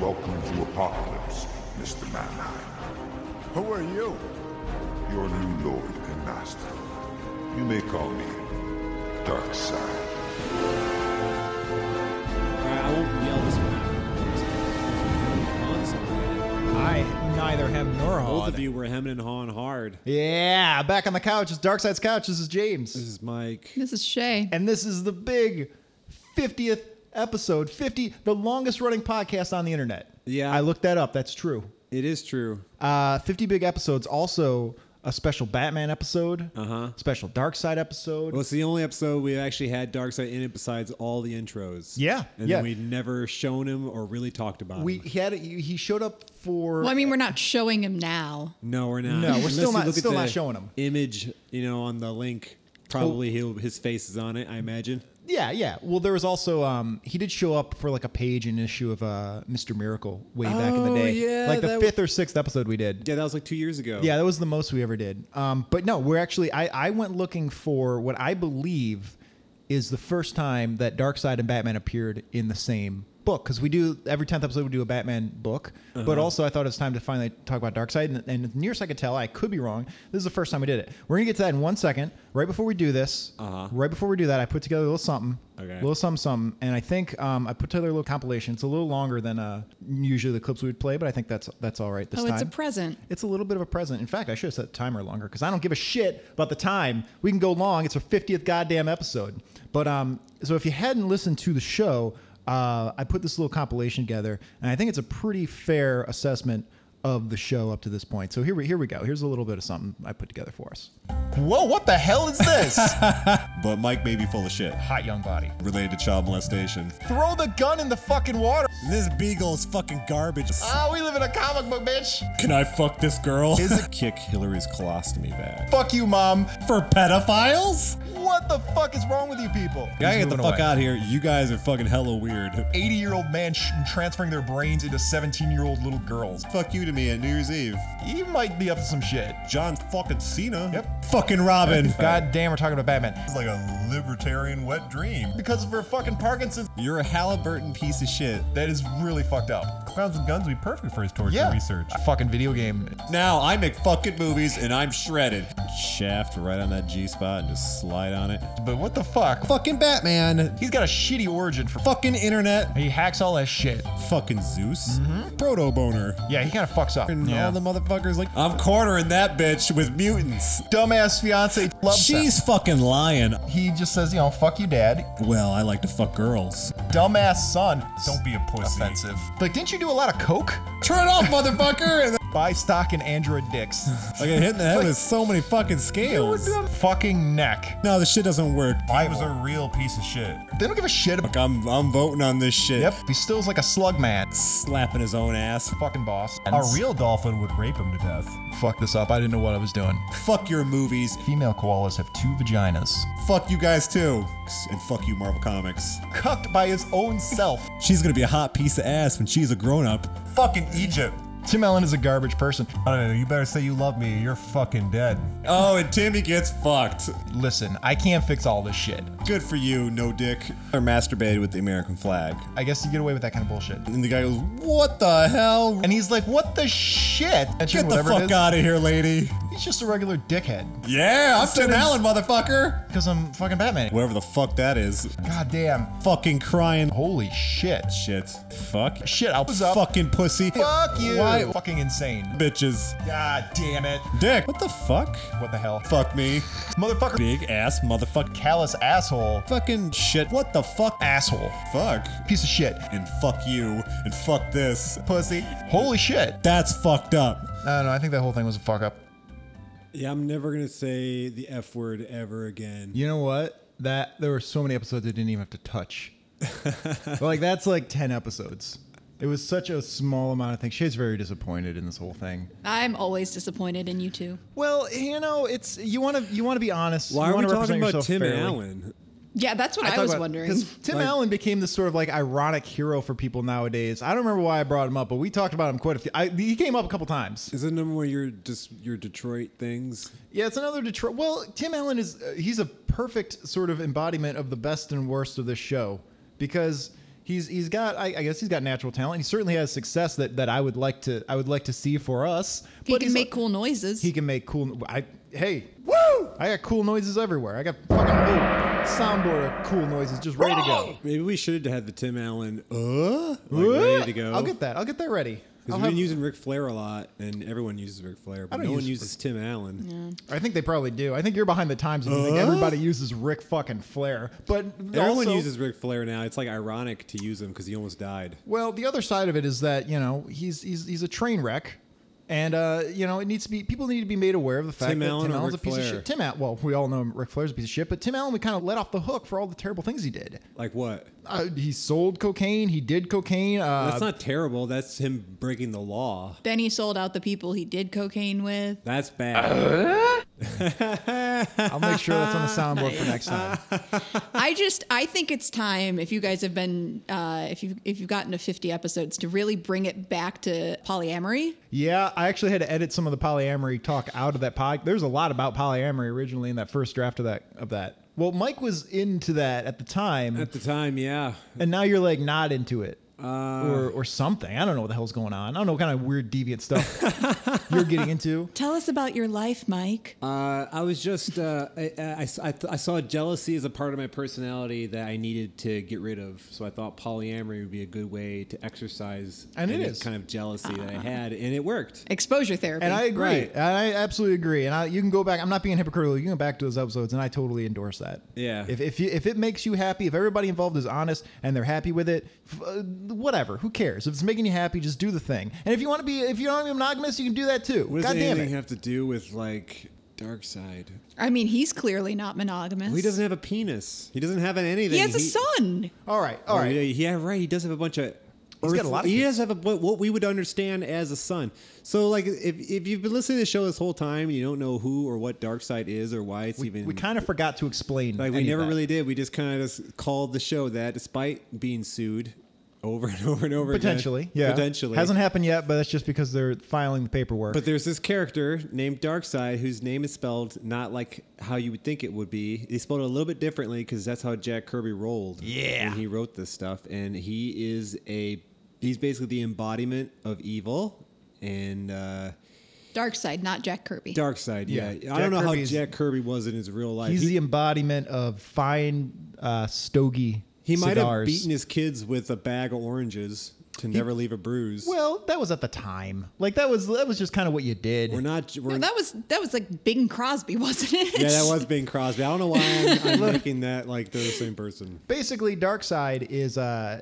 Welcome to Apokolips, Mr. Mannheim. Who are you? Your new lord and master. You may call me Darkseid. Alright, I won't yell this one out. I neither hem nor Both of you were hemming and hawing hard. Yeah, back on the couch. It's Darkseid's couch. This is James. This is Mike. This is Shay. And this is the big 50th episode. 50, the longest running podcast on the internet. Yeah. I looked that up. That's true. It is true. Uh, 50 big episodes. Also, a special Batman episode, Uh-huh. special Darkseid episode. Well, it's the only episode we actually had Darkseid in it besides all the intros. Yeah, And yeah. then we'd never shown him or really talked about we him. he had he showed up for Well, I mean, we're not showing him now. No, we're not. No, we're still not- still not showing him. Image, you know, on the link. Probably he'll his face is on it, I imagine. Yeah, yeah. Well, there was also um, he did show up for like a page in issue of uh, Mr. Miracle way back in the Oh, day, yeah, like the that fifth or sixth episode we did. Yeah, that was like two years ago. Yeah, that was the most we ever did. Um, but no, we're actually I, I went looking for what I believe is the first time that Darkseid and Batman appeared in the same book because we do every tenth episode we do a Batman book, but Uh-huh. also I thought it's time to finally talk about Darkseid And, and nearest I could tell, I could be wrong. This is the first time we did it. We're gonna get to that in one second. Right before we do this, Uh-huh. right before we do that, I put together a little something, Okay. a little something, something, and I think um, I put together a little compilation. It's a little longer than uh, usually the clips we would play, but I think that's that's all right this oh, time. it's a present. It's a little bit of a present. In fact, I should have set the timer longer because I don't give a shit about the time. We can go long. It's our 50th goddamn episode. But um, so if you hadn't listened to the show, uh, I put this little compilation together, and I think it's a pretty fair assessment of the show up to this point. So here we here we go. Here's a little bit of something I put together for us. Whoa, what the hell is this? But Mike may be full of shit Hot young body. related to child molestation. Throw the gun in the fucking water. This beagle is fucking garbage. Ah, we live in a comic book, bitch. Can I fuck this girl? Is it kick Hillary's colostomy bag? Fuck you, mom. For pedophiles? What the fuck is wrong with you people? I Gotta get the fuck out of here. You guys are fucking hella weird. 80 year old man sh- transferring their brains into 17 year old little girls. Fuck you to me at New Year's Eve. He might be up to some shit. John fucking Cena. Yep. Fucking Robin. God damn, we're talking about Batman. It's like a libertarian wet dream. Because of her fucking Parkinson's. You're a Halliburton piece of shit. That is really fucked up. Clowns with guns would be perfect for his torture Yeah. research. A fucking video game. Now I make fucking movies and I'm shredded. Shaft right on that G spot and just slide on it. But what the fuck? Fucking Batman. He's got a shitty origin for. Fucking internet. He hacks all that shit. Fucking Zeus. Mm-hmm. Proto boner. Yeah, he kind of fucks up. And Yeah. all the motherfuckers like, I'm cornering that bitch with mutants. Dumbass fiance loves She's fucking lying. He just says, you know, fuck you, dad. Well, I like to fuck girls. Dumbass son. Don't be a pussy. Offensive. Like, didn't you do a lot of coke? Turn it off, motherfucker! And then Buy stock in Android dicks. I get hit in the head with so many fucking scales. fucking neck. No, this shit doesn't work. He was a real piece of shit. They don't give a shit about. Look, I'm I'm voting on this shit. Yep, he still's like a slug man. Slapping his own ass. Fucking boss. A real dolphin would rape him to death. Fuck this up. I didn't know what I was doing. Fuck your movies. Female koalas have two vaginas. Fuck you guys too. And fuck you, Marvel Comics. Cucked by his own self. She's gonna be a hot piece of ass when she's a grown up. Fucking Egypt. Tim Allen is a garbage person. I don't know. You better say you love me. You're fucking dead. Oh, and Timmy gets fucked. Listen, I can't fix all this shit. Good for you, no dick. Or masturbated with the American flag. I guess you get away with that kind of bullshit. And the guy goes, What the hell? And he's like, what the shit? That shit, Get the whatever it fuck is. out of here, lady. He's just a regular dickhead. Yeah, I'm Tim Simmons. Allen, motherfucker. Because I'm fucking Batman. Whatever the fuck that is. God damn. Fucking crying. Holy shit. Shit. Fuck. Shit, I was up. Fucking pussy. Fuck you. Why? Fucking insane. Bitches. God damn it. Dick. What the fuck? What the hell? Fuck me. Motherfucker. Big ass motherfucker. Callous asshole. Fucking shit. What the fuck? Asshole. Fuck. Piece of shit. And fuck you. And fuck this. Pussy. Holy shit. That's fucked up. I don't know. I think that whole thing was a fuck up. Yeah, I'm never gonna say the F word ever again. You know what? That there were so many episodes I didn't even have to touch. like that's like ten episodes. It was such a small amount of things. Shay's very disappointed in this whole thing. I'm always disappointed in you too. Well, you know, it's you want to you want to be honest. Why you are we wanna talking about Tim fairly. Allen? Yeah, that's what I, thought was about- wondering. 'cause Tim Like- Allen became this sort of like ironic hero for people nowadays. I don't remember why I brought him up, but we talked about him quite a few. I, he came up a couple times. Is it number one of your just your Detroit things? Yeah, it's another Detroit. Well, Tim Allen is uh, he's a perfect sort of embodiment of the best and worst of this show because He's he's got I, I guess he's got natural talent. He certainly has success that, that I would like to I would like to see for us. He But can make cool noises. He can make cool. I hey woo! I got cool noises everywhere. I got fucking whole soundboard of cool noises just ready to go. Maybe we should have had the Tim Allen, uh, like ready to go. I'll get that. I'll get that ready. Because I'll we've been have- using Ric Flair a lot, and everyone uses Ric Flair, but don't no one use uses Tim Allen. I think they probably do. I think you're behind the times and you think everybody uses Rick fucking Flair. But Everyone also- uses Ric Flair now. It's like ironic to use him because he almost died. Well, the other side of it is that you know he's he's he's a train wreck, and uh, you know it needs to be people need to be made aware of the fact Tim that Allen Tim Allen's Ric a piece of shit. Tim Allen, well, we all know Ric Flair's a piece of shit, but Tim Allen we kind of let off the hook for all the terrible things he did. Like what? Uh, he sold cocaine. He did cocaine. Uh, That's not terrible. That's him breaking the law. then he sold out the people he did cocaine with. That's bad. I'll make sure that's on the soundboard for next time. I just I think it's time if you guys have been uh, if you if you've gotten to 50 episodes to really bring it back to polyamory. Yeah, I actually had to edit some of the polyamory talk out of that pod. There's a lot about polyamory originally in that first draft of that of that. Well, Mike was into that at the time, At the time, yeah. and now you're like not into it. Uh, or, or something. I don't know what the hell's going on. I don't know what kind of weird deviant stuff you're getting into. Tell us about your life, Mike. Uh, I was just uh, I, I, I, I saw jealousy as a part of my personality that I needed to get rid of. So I thought polyamory would be a good way to exercise And it any kind of jealousy that I had, and it worked. Exposure therapy. And I agree. Right. I absolutely agree. And I, you can go back. I'm not being hypocritical. You can go back to those episodes, and I totally endorse that. Yeah. If if, you, if it makes you happy, if everybody involved is honest and they're happy with it, f- uh, whatever. Who cares? If it's making you happy, just do the thing. And if you want to be, if you don't want to be monogamous, you can do that too. What does God damn anything it. have to do with like Darkseid? I mean, he's clearly not monogamous. Well, he doesn't have a penis. He doesn't have anything. He has a son. All right, all oh, right. Oh. Yeah, yeah, right. He does have a bunch of. He's got a lot of He kids. does have a, what, what we would understand as a son. So, like, if, if you've been listening to the show this whole time, and you don't know who or what Darkseid is or why it's We, even. we kind of forgot to explain. like we any of never that. really did. We just kind of just called the show that, despite being sued over and over and over again. Potentially, yeah. potentially hasn't happened yet, but that's just because they're filing the paperwork. But there's this character named Darkseid whose name is spelled not like how you would think it would be. They spelled it a little bit differently because that's how Jack Kirby rolled. Yeah. when he wrote this stuff, and he is a he's basically the embodiment of evil and uh, Darkseid, not Jack Kirby. Darkseid. Yeah, Yeah. I don't know Kirby's- how Jack Kirby was in his real life. he's he, the embodiment of fine uh, stogie. He might have cigars. beaten his kids with a bag of oranges to never leave a bruise. Well, that was at the time. Like that was that was just kind of what you did. we're not. We're, No, that was that was like Bing Crosby, wasn't it? yeah, that was Bing Crosby. I don't know why I'm, I'm making that like they're the same person. basically, Darkseid is uh,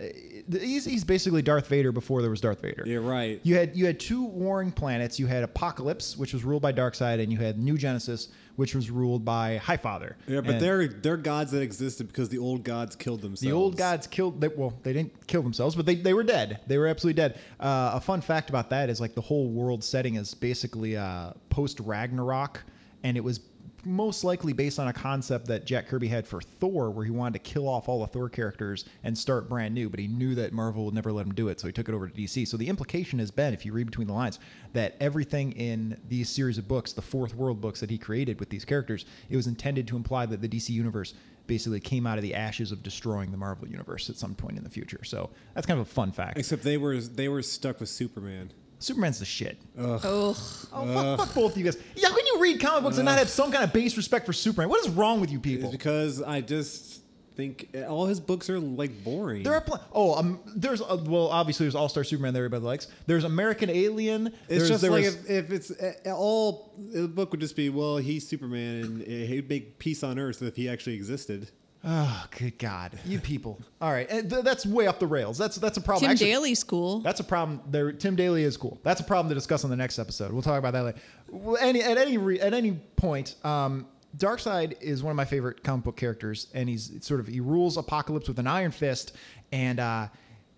he's, he's basically Darth Vader before there was Darth Vader. Yeah, right. You had you had two warring planets. You had Apokolips, which was ruled by Darkseid, and you had New Genesis, which was ruled by Highfather. Yeah, but And they're they're gods that existed because the old gods killed themselves. the old gods killed. They, well, they didn't kill themselves, but they, they were dead. They were absolutely dead. Uh, a fun fact about that is like the whole world setting is basically uh, post Ragnarok, and it was most likely based on a concept that Jack Kirby had for Thor, where he wanted to kill off all the Thor characters and start brand new. But he knew that Marvel would never let him do it, so he took it over to DC. So the implication has been, if you read between the lines, that everything in these series of books, the Fourth World books that he created with these characters, it was intended to imply that the DC universe basically came out of the ashes of destroying the Marvel universe at some point in the future. So that's kind of a fun fact. Except they were they were stuck with Superman. Superman's the shit. Ugh. Oh, fuck, fuck both of you guys. Yeah, can you read comic books and not have some kind of base respect for Superman, what is wrong with you people? It's people? because I just think all his books are like boring. There are pl- oh um there's uh, well obviously there's All Star Superman that everybody likes. There's American Alien. it's There's, just there like was- if, if it's uh, all the book would just be well he's Superman and he'd make peace on Earth if he actually existed. Oh good God, you people. All right, and th- that's way off the rails. That's that's a problem. Tim Actually, Daly's cool. That's a problem. There, Tim Daly is cool. That's a problem to discuss on the next episode. We'll talk about that later. Well, any at any re, at any point, um, Darkseid is one of my favorite comic book characters, and he's sort of he rules Apokolips with an iron fist, and uh,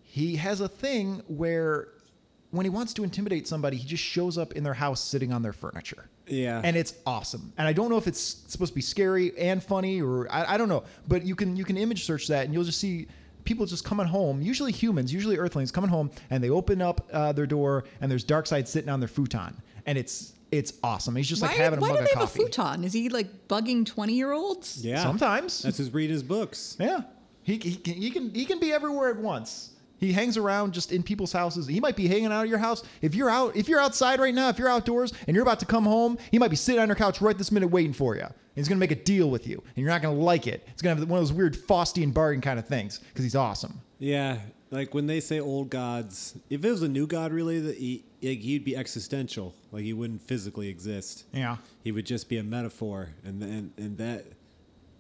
he has a thing where when he wants to intimidate somebody, he just shows up in their house sitting on their furniture. Yeah. and it's awesome. And I don't know if it's supposed to be scary and funny, or I, I don't know, but you can you can image search that, and you'll just see people just coming home, usually humans, usually Earthlings coming home, and they open up uh, their door, and there's Darkseid sitting on their futon, and it's it's awesome. He's just like why having a why mug do of they have coffee. a futon? Is he like bugging twenty year olds? Yeah, Sometimes. that's his read his books. Yeah. He, he can he can he can be everywhere at once. He hangs around just in people's houses. He might be hanging out at your house. If you're out, if you're outside right now, if you're outdoors and you're about to come home, he might be sitting on your couch right this minute waiting for you. And he's gonna make a deal with you, and you're not gonna like it. It's gonna have one of those weird Faustian bargain kind of things because he's awesome. Yeah, like when they say old gods, if it was a new god, really, that he, like, he'd be existential. Like he wouldn't physically exist. Yeah. he would just be a metaphor, and and and that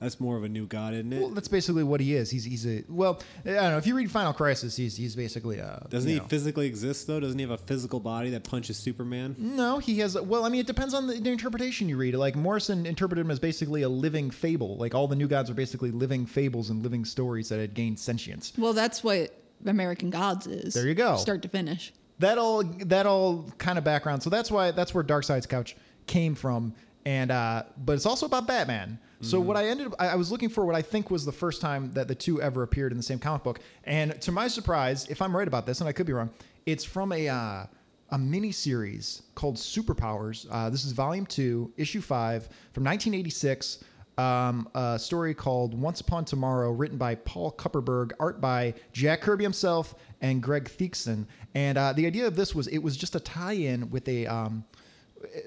that's more of a new god, isn't it? Well, that's basically what he is. He's he's a well. I don't know. If you read Final Crisis, he's he's basically a. Doesn't he know- physically exist though? Doesn't he have a physical body that punches Superman? No, he has. Well, I mean, it depends on the, the interpretation you read. Like Morrison interpreted him as basically a living fable. Like all the new gods are basically living fables and living stories that had gained sentience. Well, that's what American Gods is. There you go. Start to finish. That all that all kind of background. So that's why that's where Darkseid's couch came from. And uh, but it's also about Batman. So what I ended up, I I was looking for what I think was the first time that the two ever appeared in the same comic book. And to my surprise, if I'm right about this, and I could be wrong, it's from a uh, a mini series called Superpowers. Uh, this is volume two, issue five, from 1986. Um, a story called Once Upon Tomorrow, written by Paul Kupperberg, art by Jack Kirby himself and Greg Theakston. And uh, the idea of this was it was just a tie-in with a um,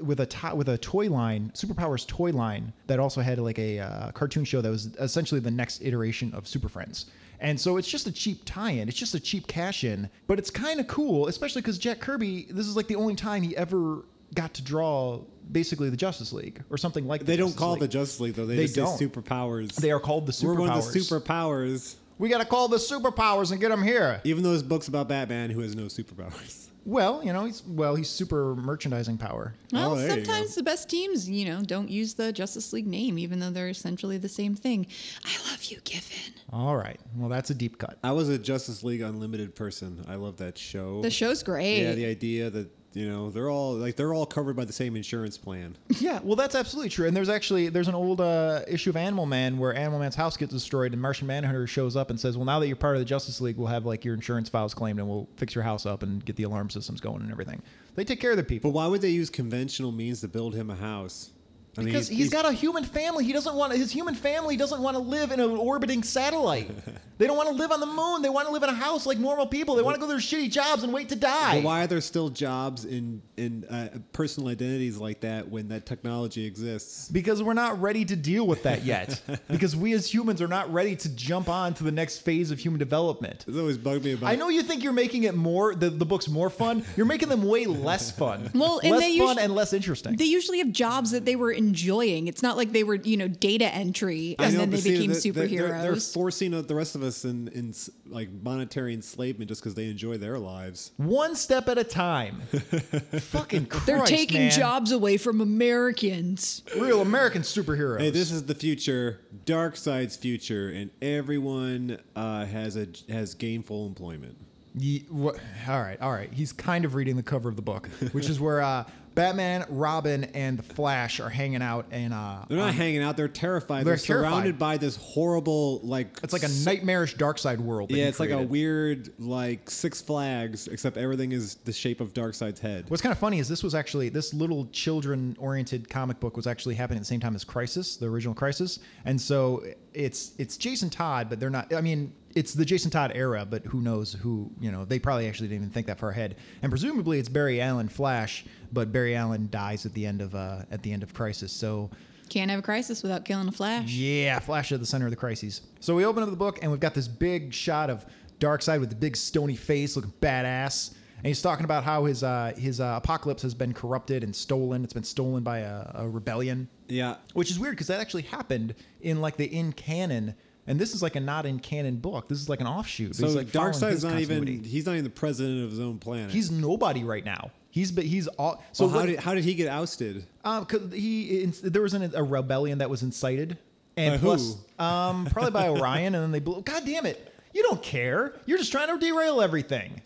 with a to- with a toy line, Superpowers toy line that also had like a uh, cartoon show that was essentially the next iteration of Super Friends. And so it's just a cheap tie-in. It's just a cheap cash-in, but it's kind of cool, especially because Jack Kirby. This is like the only time he ever got to draw basically the Justice League or something like. That. They the don't Justice call League. the Justice League though. They, They just don't. say superpowers. They are called the superpowers. We're one of the superpowers. We got to call the superpowers and get them here. Even though books about Batman who has no superpowers. Well, you know, he's well, he's super merchandising power. Well, Oh, there you go. sometimes the best teams, you know, don't use the Justice League name, even though they're essentially the same thing. I love you, Giffen. All right. Well, that's a deep cut. I was a Justice League Unlimited person. I love that show. The show's great. yeah, the idea that you know they're all like they're all covered by the same insurance plan. Yeah, well, that's absolutely true. And there's actually there's an old uh, issue of Animal Man where Animal Man's house gets destroyed, and Martian Manhunter shows up and says, "Well, now that you're part of the Justice League, we'll have like your insurance files claimed, and we'll fix your house up and get the alarm systems going and everything." They take care of the people. But why would they use conventional means to build him a house? I mean, Because he's got a human family. He doesn't want his human family doesn't want to live in an orbiting satellite. they don't want to live on the moon. They want to live in a house like normal people. They want to go to their shitty jobs and wait to die. But why are there still jobs in in uh, personal identities like that when that technology exists? Because we're not ready to deal with that yet. because we as humans are not ready to jump on to the next phase of human development. It's always bugged me about. I know you think you're making it more the, the books more fun. You're making them way less fun. Well, and less they fun usu- and less interesting. They usually have jobs that they were enjoying. It's not like they were, you know, data entry and know, then they see, became they're- they're- superheroes. They're, they're forcing the rest of us in, in like monetary enslavement just because they enjoy their lives. One step at a time. Fucking Christ, They're taking man. jobs away from Americans. Real American superheroes. Hey, this is the future, Darkseid's future, and everyone uh, has a has gainful employment. Ye- wha- all right, all right. He's kind of reading the cover of the book, which is where uh, Batman, Robin, and the Flash are hanging out, and uh, They're not on- hanging out; they're terrified. They're They're, surrounded terrified. by this horrible, like it's like a nightmarish Darkseid world. yeah, it's like a weird, like Six Flags, except everything is the shape of Darkseid's head. What's kind of funny is this was actually this little children-oriented comic book was actually happening at the same time as Crisis, the original Crisis, and so it's it's Jason Todd, but they're not. I mean, it's the Jason Todd era, but who knows who? You know, they probably actually didn't even think that far ahead, and presumably it's Barry Allen Flash, but Barry Allen dies at the end of uh, at the end of Crisis, so. Can't have a crisis without killing a Flash. Yeah, Flash at the center of the crises. So we open up the book and we've got this big shot of Darkseid with the big stony face, looking badass. And he's talking about how his uh, his uh, Apokolips has been corrupted and stolen. It's been stolen by a, a rebellion, Yeah, which is weird because that actually happened in like the in canon. And this is like a not in canon book. This is like an offshoot. so he's, like, Darkseid's not continuity. even he's not even the president of his own planet. He's nobody right now. He's but he's all. So so how what- did how did he get ousted? um, cause he there was an, a rebellion that was incited, and By who? plus, um, probably by Orion, and then they blew. God damn it! You don't care. You're just trying to derail everything.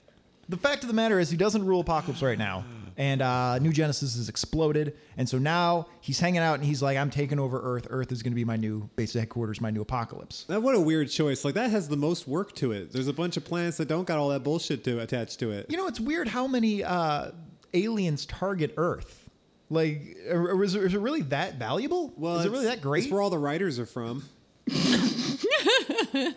The fact of the matter is, he doesn't rule Apokolips right now, and uh, New Genesis has exploded, and so now he's hanging out, and he's like, "I'm taking over Earth. Earth is going to be my new base of headquarters, my new Apokolips." That what a weird choice. Like that has the most work to it. There's a bunch of planets that don't got all that bullshit to attached to it. You know, it's weird how many uh, aliens target Earth. Like, or- or is it really that valuable? Well, is it really that great? It's where all the writers are from.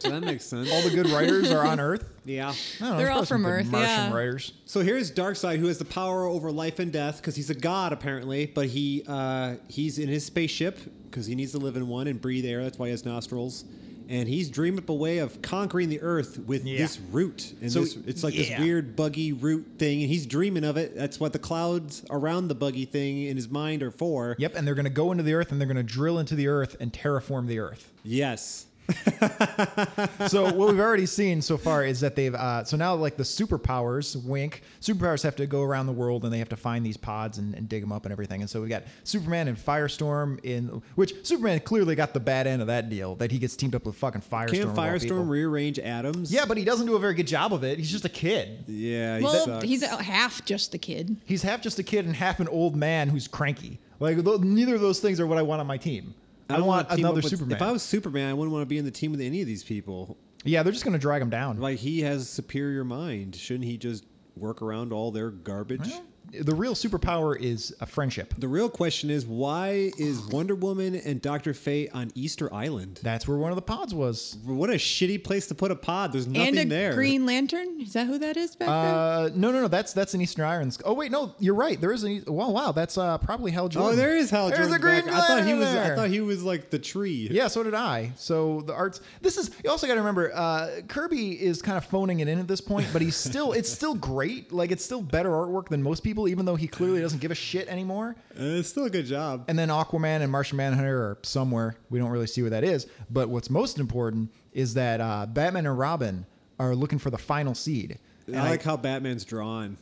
So that makes sense. All the good writers are on Earth. yeah. Know, They're all from Earth, Martian yeah. writers. So here's Darkseid, who has the power over life and death because he's a god apparently, but he uh, he's in his spaceship because he needs to live in one and breathe air. That's why he has nostrils. And he's dreaming up a way of conquering the Earth with Yeah. this root. And So, this, it's like this weird buggy root thing, and he's dreaming of it. That's what the clouds around the buggy thing in his mind are for. Yep, and they're going to go into the Earth and they're going to drill into the Earth and terraform the Earth. Yes. so what we've already seen so far is that they've uh, so now like the superpowers wink superpowers have to go around the world and they have to find these pods and, and dig them up and everything and so we got superman and firestorm in which superman clearly got the bad end of that deal that he gets teamed up with fucking firestorm Can of all people. Firestorm rearrange atoms? yeah but he doesn't do a very good job of it he's just a kid Yeah. He well, sucks. he's a- half just a kid. he's half just a kid and half an old man who's cranky like th- neither of those things are what i want on my team i, don't want team another with- superman If I was Superman, I wouldn't want to be in the team with any of these people. yeah they're just going to drag him down Like he has superior mind. Shouldn't he just work around all their garbage? The real superpower is a friendship The real question is why is Wonder Woman and Doctor Fate on Easter Island? that's where one of the pods was What a shitty place to put a pod. There's nothing and a there. Green Lantern. Is that who that is back there? Uh, no, no, no. That's that's an Eastern Irons. Oh wait, no, you're right. There is an. East- Wow, wow. That's uh, probably Hal Jordan. Oh, there is Hal There's Jordan. a green back. I thought he was. there. I thought he was like the tree. Yeah, so did I. So the arts. This is. You also got to remember, uh, Kirby is kind of phoning it in at this point, but he's still. it's still great. Like it's still better artwork than most people, even though he clearly doesn't give a shit anymore. Uh, it's still a good job. And then Aquaman and Martian Manhunter are somewhere. We don't really see where that is. But what's most important is that uh, Batman and Robin are looking for the final seed. And I like how Batman's drawn.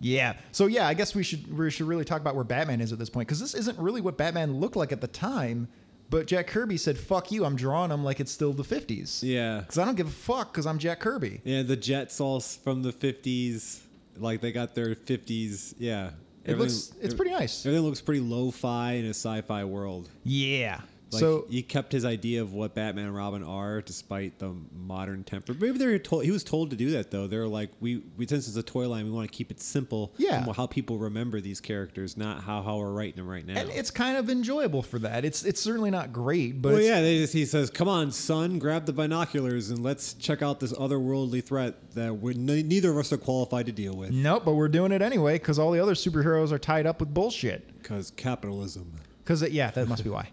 Yeah. So yeah, I guess we should we should really talk about where Batman is at this point because this isn't really what Batman looked like at the time. But Jack Kirby said, "Fuck you! I'm drawing him like it's still the '50s." Yeah. Because I don't give a fuck because I'm Jack Kirby. Yeah, the Jets all s- from the 50s. Like they got their 50s. Yeah. It looks it's pretty nice. Everything looks pretty lo-fi in a sci-fi world. Yeah. Like, so he kept his idea of what Batman and Robin are, despite the modern temper. Maybe they were told he was told to do that though. They're like, we, we since it's a toy line, we want to keep it simple. Yeah. how people remember these characters, not how how we're writing them right now. and it's kind of enjoyable for that. It's it's certainly not great, but well, yeah, they just, he says, "Come on, son, grab the binoculars and let's check out this otherworldly threat that we neither of us are qualified to deal with." nope. But we're doing it anyway because all the other superheroes are tied up with bullshit. Because capitalism. Because yeah, that must be why.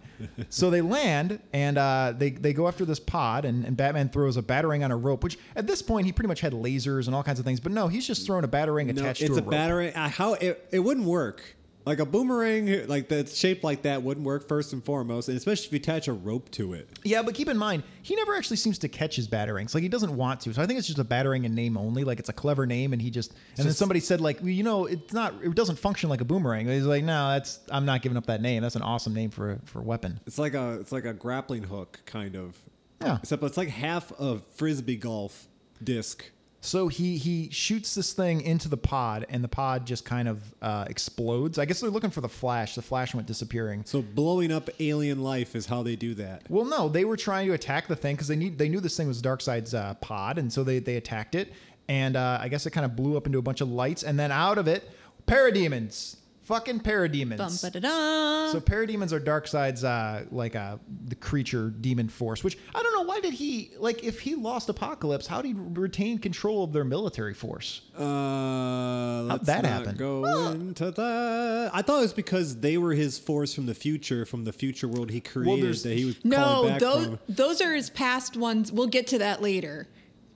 so they land and uh, they they go after this pod, and, and Batman throws a batarang on a rope. Which at this point he pretty much had lasers and all kinds of things, but no, he's just throwing a batarang No, attached it's to a, a, rope. battery. Uh, how it, it wouldn't work. Like a boomerang, like that's shaped like that, wouldn't work first and foremost, and especially if you attach a rope to it. Yeah, but keep in mind he never actually seems to catch his batarangs. Like he doesn't want to. So I think it's just a batarang in name only. Like it's a clever name, and he just and then somebody said like well, you know it's not it doesn't function like a boomerang. He's like no, that's I'm not giving up that name. That's an awesome name for a, for a weapon. It's like a it's like a grappling hook kind of. Yeah. Except it's like half of frisbee golf disc. So he he shoots this thing into the pod, and the pod just kind of uh, explodes. I guess they're looking for the flash. The flash went disappearing. So blowing up alien life is how they do that. Well, no, they were trying to attack the thing because they need they knew this thing was Darkseid's uh, pod, and so they they attacked it. And uh, I guess it kind of blew up into a bunch of lights, and then out of it, parademons, fucking parademons. Bum, ba-da-da. So parademons are Darkseid's uh, like uh, the creature demon force. Which I don't know why did he like if he lost Apokolips, how did he retain control of their military force? Uh, let's that not happen? Go into that. I thought it was because they were his force from the future, from the future world he created there's- that he was no, back those from. those are his past ones. We'll get to that later.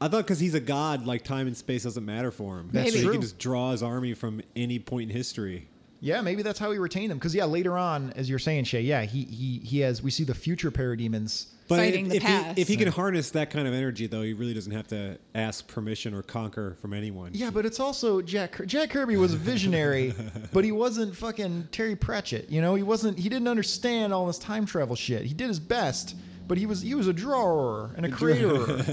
I thought because he's a god, like time and space doesn't matter for him. That's so he can just draw his army from any point in history. Yeah, maybe that's how he retained them. Because yeah, later on, as you're saying, Shay, yeah, he he he has. We see the future parademons. But Fighting if, the if past. He, if he can harness that kind of energy, though, he really doesn't have to ask permission or conquer from anyone. Yeah, but it's also Jack. Jack Kirby was a visionary, but he wasn't fucking Terry Pratchett. You know, he wasn't. He didn't understand all this time travel shit. He did his best, but he was he was a drawer and a creator.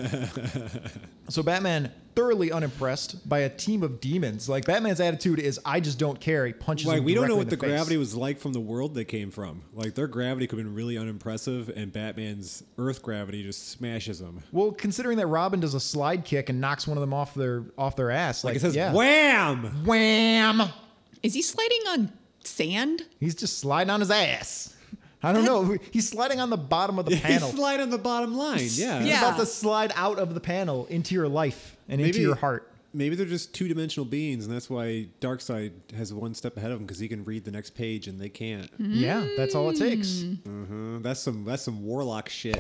so Batman thoroughly unimpressed by a team of demons. Like Batman's attitude is, I just don't care. He punches. Like we don't know what in the, gravity was like from the world they came from. Like their gravity could have been really unimpressive, and Batman's Earth gravity just smashes them. Well, considering that Robin does a slide kick and knocks one of them off their off their ass, like, Like it says, yeah. "Wham!" wham. Is he sliding on sand? He's just sliding on his ass. I don't know. He's sliding on the bottom of the panel. He's slide on the bottom line. Yeah. He's Yeah. about to slide out of the panel into your life and into your heart. Maybe they're just two dimensional beings, and that's why Darkseid has one step ahead of him because he can read the next page and they can't. Yeah, that's all it takes. Uh, that's some that's some warlock shit.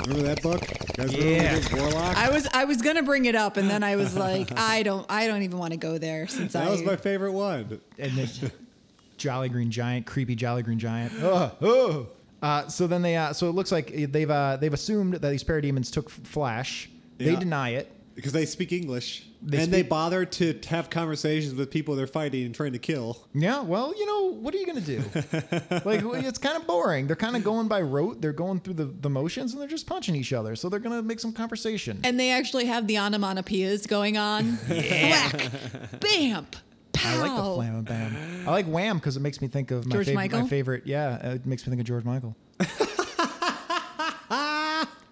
Remember that book? You guys Yeah. the warlock? I was I was gonna bring it up, and then I was like, I don't I don't even want to go there since that I was my favorite one. and the Jolly Green Giant, creepy Jolly Green Giant. Oh, oh. Uh, so then they, uh, so it looks like they've uh, they've assumed that these parademons took Flash. They Yeah. deny it. Because they speak English. They and they speak- bother to have conversations with people they're fighting and trying to kill. Yeah, well, you know, what are you gonna do? like, it's kind of boring. They're kind of going by rote. They're going through the, the motions, and they're just punching each other. So they're gonna make some conversation. and they actually have the onomatopoeias going on. Whack, bam, pow. I like the flam and bam. I like Wham because it makes me think of my George favorite. My favorite, yeah, it makes me think of George Michael.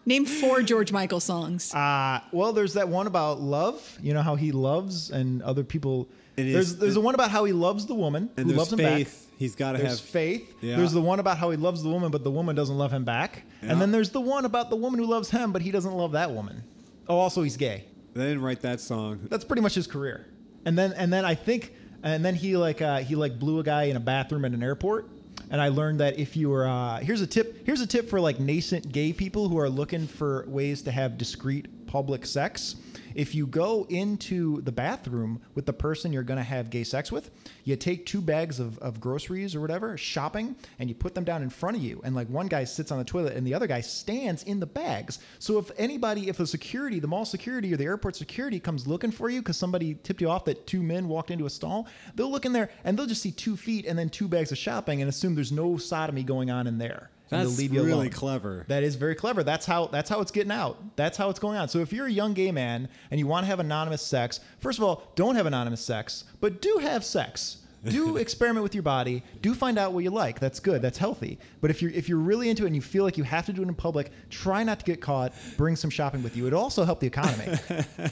Name four George Michael songs. Uh, well, there's that one about love. You know how he loves and other people. It there's is- there's the one about how he loves the woman And who there's loves him faith. back. He's got to have faith. Yeah. There's the one about how he loves the woman, but the woman doesn't love him back. Yeah. And then there's the one about the woman who loves him, but he doesn't love that woman. Oh, also he's gay. They didn't write that song. That's pretty much his career. And then and then I think and then he like uh, he like blew a guy in a bathroom at an airport. And I learned that if you were uh, here's a tip here's a tip for like nascent gay people who are looking for ways to have discreet public sex. If you go into the bathroom with the person you're going to have gay sex with, you take two bags of, of groceries or whatever, shopping, and you put them down in front of you. And like one guy sits on the toilet and the other guy stands in the bags. So if anybody, if the security, the mall security or the airport security comes looking for you because somebody tipped you off that two men walked into a stall, they'll look in there and they'll just see two feet and then two bags of shopping and assume there's no sodomy going on in there. And they'll That's leave you really alone. clever. That is very clever. That's how that's how it's getting out. That's how it's going on. So if you're a young gay man and you want to have anonymous sex, first of all, don't have anonymous sex, but do have sex. Do experiment with your body. Do find out what you like. That's good. That's healthy. But if you're if you're really into it and you feel like you have to do it in public, try not to get caught. Bring some shopping with you. It'll also help the economy.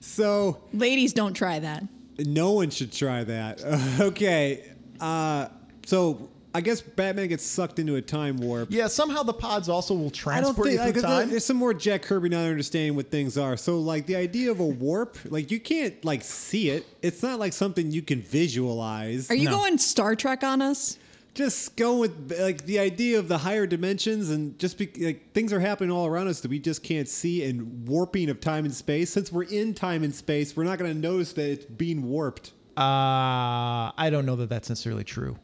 So Ladies, don't try that. no one should try that. okay. Uh, so I guess Batman gets sucked into a time warp. yeah. Somehow the pods also will I don't transport think you through there's- time. there's some more Jack Kirby not understanding what things are. So like the idea of a warp, like you can't like see it. It's not like something you can visualize. Are you No. going Star Trek on us? just go with like the idea of the higher dimensions and just be like things are happening all around us that we just can't see and warping of time and space. Since we're in time and space, we're not going to notice that it's being warped. Uh, I don't know that that's necessarily true.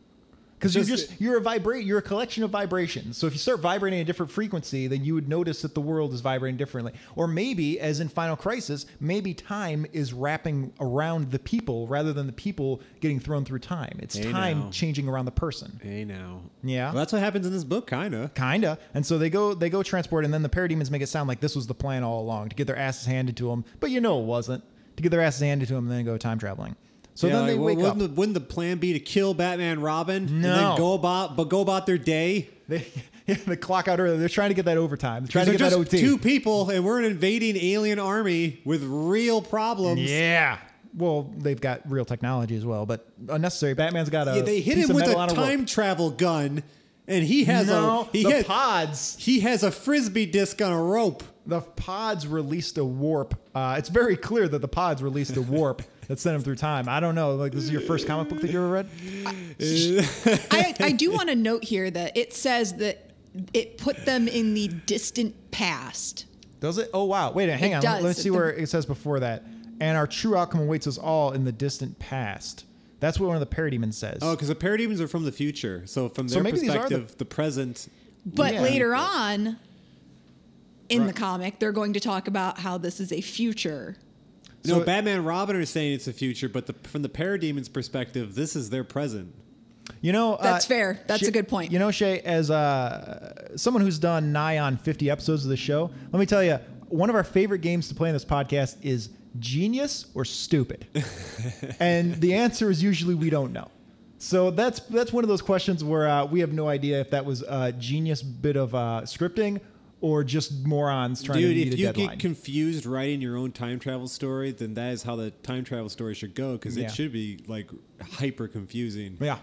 Because you're Just- you're a vibrate you're a collection of vibrations. So if you start vibrating a different frequency, then you would notice that the world is vibrating differently. Or maybe, as in Final Crisis, maybe time is wrapping around the people rather than the people getting thrown through time. It's Hey, time now. changing around the person. Hey now, Yeah. well, that's what happens in this book, kind of. Kinda. And so they go they go transport, and then the parademons make it sound like this was the plan all along to get their asses handed to them. But you know it wasn't. To get their asses handed to them and then go time traveling. So then they wake up. wouldn't The, wouldn't the plan be to kill Batman, Robin, and then go about but go about their day? They, yeah, they clock out early. They're trying to get that overtime. They're trying to They're get that just OT. two people, and we're an invading alien army with real problems. Yeah. Well, they've got real technology as well, but unnecessary. Batman's got a Yeah, they hit piece him with a on rope. time travel gun, and he has no, a he the has, pods. he has a frisbee disc on a rope. The pods released a warp. Uh, it's very clear that the pods released a warp that sent him through time. I don't know. Like this is your first comic book that you ever read? I, I do want to note here that it says that it put them in the distant past. Does it? Oh wow! Wait, hang It on. does. Let's see The- where it says before that. And our true outcome awaits us all in the distant past. That's what one of the parademons says. Oh, because the parademons are from the future, so from So their maybe these are the- perspective, the, present. But Yeah. later on in the comic, they're going to talk about how this is a future. No, So- Batman, and Robin are saying it's the future, but the, from the parademons' perspective, this is their present. You know, That's uh, fair. That's Shay- a good point. You know, Shay, as uh, someone who's done nigh on 50 episodes of the show, let me tell you, one of our favorite games to play in this podcast is Genius or Stupid, and the answer is usually we don't know. So that's that's one of those questions where uh, we have no idea if that was a genius bit of uh, scripting or just morons trying Dude, to meet if you get confused writing your own time travel story, then that is how the time travel story should go, because Yeah. it should be like hyper confusing. yeah.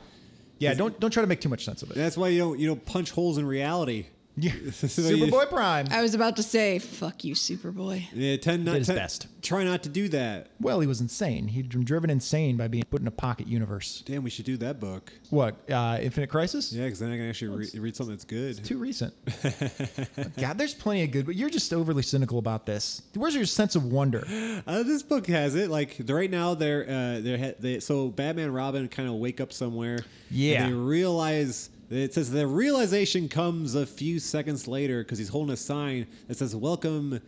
Yeah, don't don't try to make too much sense of it. That's why you don't you don't punch holes in reality. Yeah. Superboy Prime. I was about to say, fuck you, Superboy. Yeah, tend not Did his ten- best. Try not to do that. Well, he was insane. He'd been driven insane by being put in a pocket universe. Damn, we should do that book. What? Uh, Infinite Crisis? Yeah, because then I can actually re- read something that's good. Too recent. God, there's plenty of good, but you're just overly cynical about this. Where's your sense of wonder? Uh, this book has it. Like right now, they're uh, they're he- they, so Batman and Robin kind of wake up somewhere. Yeah. and they realize. It says the realization comes a few seconds later because he's holding a sign that says "Welcome,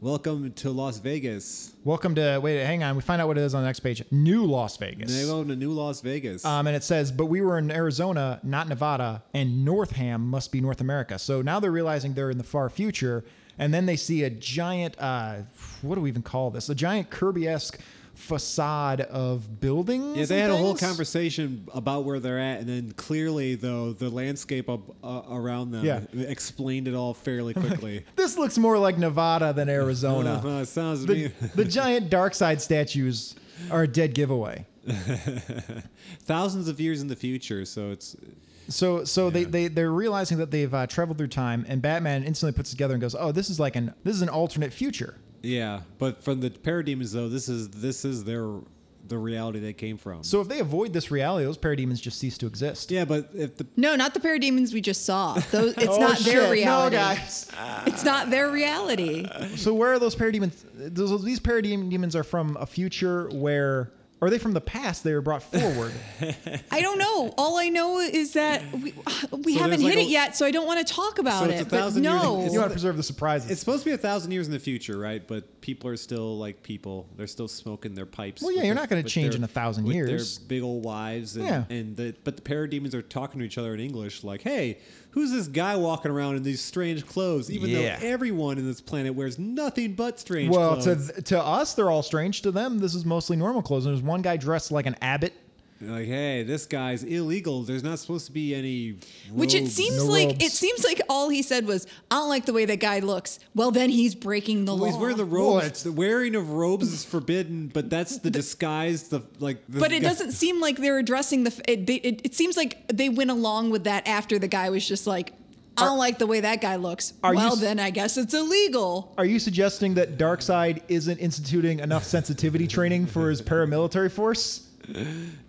welcome to Las Vegas." Welcome to, wait, hang on. We find out what it is on the next page. New Las Vegas. They go to New Las Vegas. Um, and it says, but we were in Arizona, not Nevada, and Northam must be North America. So now they're realizing they're in the far future, and then they see a giant, uh, what do we even call this? A giant Kirby esque facade of buildings. yeah, they had a whole conversation about where they're at, and then clearly, though, the landscape up, uh, around them Yeah. explained it all fairly quickly. This looks more like Nevada than Arizona. Uh, it sounds the, me the giant Darkseid statues are a dead giveaway. thousands of years in the future, so it's So, so they, they they're realizing that they've uh, traveled through time, and Batman instantly puts together and goes, "Oh, this is like an this is an alternate future." Yeah, but from the parademons though, this is this is their the reality they came from. So if they avoid this reality, those parademons just cease to exist. yeah, but if the No, not the parademons we just saw. Those, it's Oh, not their shit. reality. No, guys. It's not their reality. So where are those parademons? Those, these parademons are from a future where Or are they from the past? They were brought forward. I don't know. All I know is that we, we So haven't there's hit like it yet, so I don't want to talk about So it's it. a But thousand years- no, it's you want to preserve the surprises. It's supposed to be a thousand years in the future, right? But people are still like people. They're still smoking their pipes. Well, yeah, with you're their- not gonna with change their- in a thousand with years. Their big old wives, and, Yeah. and the but the parademons are talking to each other in English, like, "Hey, who's this guy walking around in these strange clothes?" Even Yeah. though everyone in this planet wears nothing but strange well, clothes. to to us, they're all strange. To them, this is mostly normal clothes. And there's one guy dressed like an abbot. They're like, "Hey, this guy's illegal. There's not supposed to be any." robes. which it seems no like robes. it seems like all he said was, "I don't like the way that guy looks." Well, then he's breaking the Well, law. he's wearing the robes. The wearing of robes is forbidden, but that's the disguise. The like. this but it guy- doesn't seem like they're addressing the. It, they, it, it seems like they went along with that after the guy was just like, "I don't like the way that guy looks." Are well, s- then I guess it's illegal. Are you suggesting that Darkseid isn't instituting enough sensitivity training for his paramilitary force?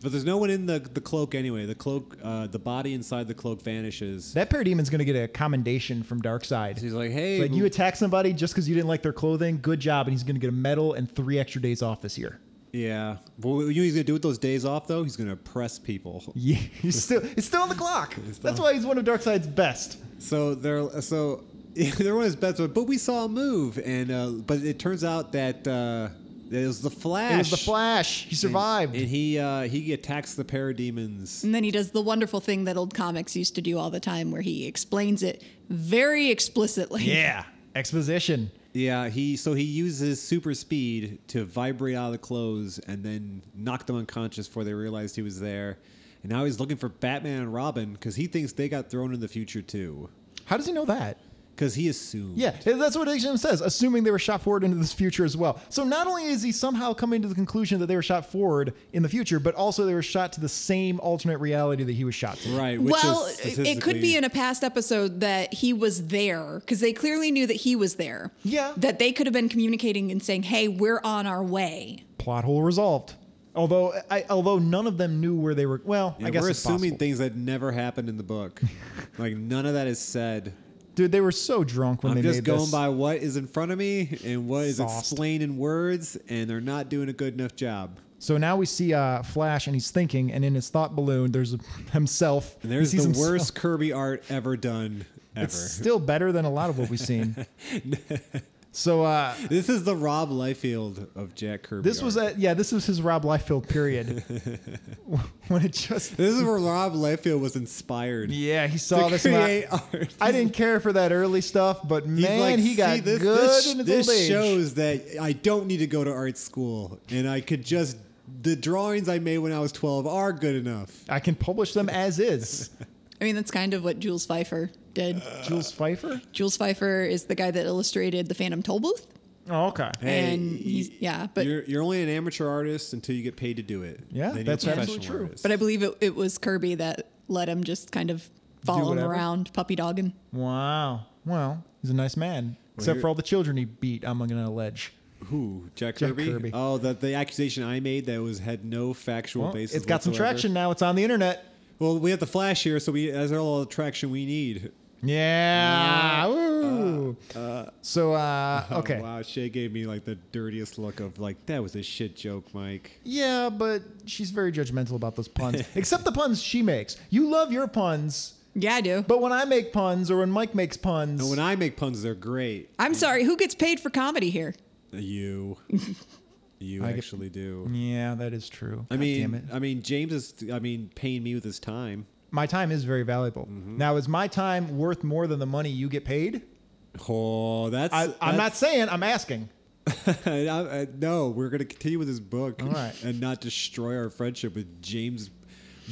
But there's no one in the the cloak anyway. The cloak, uh, the body inside the cloak vanishes. That parademon's going to get a commendation from Darkseid. He's like, "Hey, Like you attack somebody just because you didn't like their clothing, good job, and he's going to get a medal and three extra days off this year. yeah." But what you know he's gonna do with those days off though? He's gonna oppress people. Yeah, he's still it's still on the clock. That's why he's one of Darkseid's best. So they're so they're one of his best. But we saw a move, and uh, but it turns out that uh, it was the Flash. It was the Flash. He survived. and, and he uh, he attacks the parademons. And then he does the wonderful thing that old comics used to do all the time, where he explains it very explicitly. yeah, exposition. Yeah, he so he uses super speed to vibrate out of the clothes and then knock them unconscious before they realized he was there. And now he's looking for Batman and Robin because he thinks they got thrown in the future too. How does he know that? Because he assumed. Yeah, that's what Agent says, assuming they were shot forward into this future as well. So not only is he somehow coming to the conclusion that they were shot forward in the future, but also they were shot to the same alternate reality that he was shot to. Right. Which well, is it could be in a past episode that he was there because they clearly knew that he was there. Yeah. That they could have been communicating and saying, "Hey, we're on our way." Plot hole resolved. Although, I, although none of them knew where they were. Well, Yeah, I guess we're it's assuming possible. things that never happened in the book. like none of that is said. Dude, they were so drunk when I'm they just made going this. by what is in front of me and what is Sauced. explained in words, and they're not doing a good enough job. So now we see uh, Flash, and he's thinking, and in his thought balloon, there's himself. And there's He the himself. worst Kirby art ever done ever. It's still better than a lot of what we've seen. so uh, This is the Rob Liefeld of Jack Kirby. this was art. a yeah, this was his Rob Liefeld period when it just This is where Rob Liefeld was inspired. yeah he saw to this. and I- create art. I didn't care for that early stuff, but He's man, like, he got this, good This, in this old age. shows that I don't need to go to art school, and I could just the drawings I made when I was 12 are good enough. I can publish them as is. I mean, that's kind of what Jules Feiffer did. Jules Feiffer. Jules Feiffer is the guy that illustrated the Phantom Toll Booth. Oh, okay. and he's yeah, but you're you're only an amateur artist until you get paid to do it. Yeah, Then that's absolutely true. artist. but I believe it, it was Kirby that let him just kind of follow him around, puppy dogging. Wow. Well, he's a nice man. Except for all the children he beat, I'm going to allege. Who? Jack Jack Kirby? Kirby. Oh, the the accusation I made that was had no factual Well, basis. it's got some traction now. It's on the internet. Well, we have the Flash here, so we has all the traction we need. Yeah. Ooh. so, uh, okay. Oh, wow, Shay gave me like the dirtiest look of like that was a shit joke, Mike. Yeah, but she's very judgmental about those puns. Except the puns she makes. You love your puns, Yeah, I do. but when I make puns or when Mike makes puns, And when I make puns, they're great. I'm sorry. Who gets paid for comedy here? You, you I get- actually do. yeah, that is true. I God damn mean, it. I mean, James is, I mean, paying me with his time. My time is very valuable. Mm-hmm. Now, is my time worth more than the money you get paid? Oh, that's. I, I'm not saying. I'm asking. I, I, no, we're gonna continue with this book, All right. and not destroy our friendship with James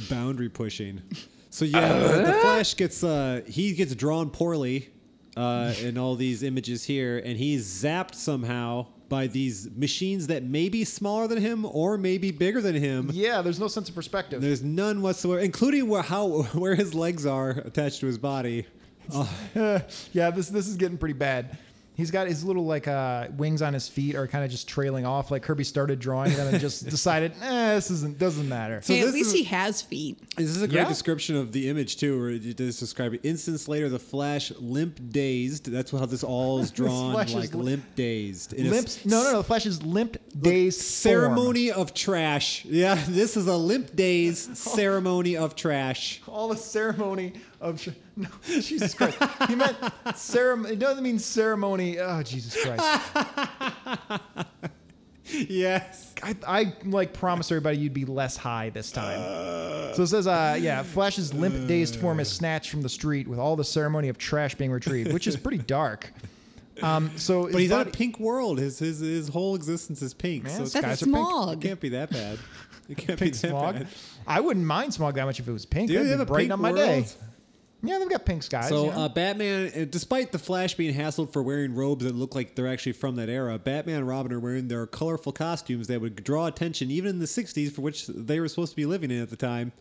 boundary pushing. So yeah, the, the Flash gets uh he gets drawn poorly uh, in all these images here, and he's zapped somehow by these machines that may be smaller than him or maybe bigger than him. Yeah, there's no sense of perspective. There's none whatsoever, including where how where his legs are attached to his body. yeah, this this is getting pretty bad. He's got his little like uh, wings on his feet are kind of just trailing off. Like Kirby started drawing them and just decided, eh, this isn't doesn't matter. So hey, at least is- he has feet. This is a great Yeah. description of the image too, where it just describe it. Instance later, the Flash limp dazed. That's how this all is drawn, Flash is like limp dazed. In a Limps? s- No, no, no. The Flash is limp days ceremony of trash. Yeah, this is a limp days ceremony of trash. All the ceremony of sh- no, Jesus Christ. He meant ceremony. It doesn't mean ceremony. Oh Jesus Christ. Yes. I, I like promise everybody you'd be less high this time. So it says, uh, yeah, Flash's limp, dazed form is snatched from the street with all the ceremony of trash being retrieved, which is pretty dark. Um, so, But he's in a pink world. His his his whole existence is pink. Man, so it's, skies That's are pink. it smog. can't be that bad. It can't pink be that smog. bad. I wouldn't mind smog that much if it was pink. Dude, That'd they be have a brighten pink up my world. Yeah, they've got pink skies. So you know? uh, Batman, uh, despite the Flash being hassled for wearing robes that look like they're actually from that era, Batman and Robin are wearing their colorful costumes that would draw attention even in the '60s, for which they were supposed to be living in at the time.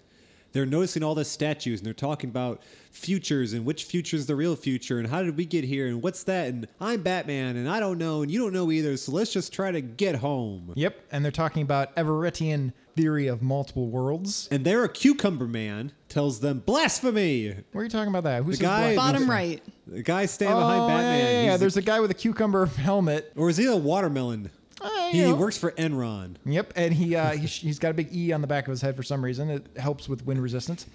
They're noticing all the statues and they're talking about futures and which future is the real future and how did we get here and what's that and I'm Batman and I don't know and you don't know either. So let's just try to get home. yep, and they're talking about Everettian theory of multiple worlds. And there, a cucumber man tells them blasphemy. What are you talking about that? Who's The guy- Bottom right. The guy standing Oh, behind Batman. yeah, yeah, yeah. There's the- a guy with a cucumber helmet. or is he a watermelon? Uh, He you know. works for Enron. Yep, and he, uh, he he's got a big E on the back of his head for some reason. It helps with wind resistance.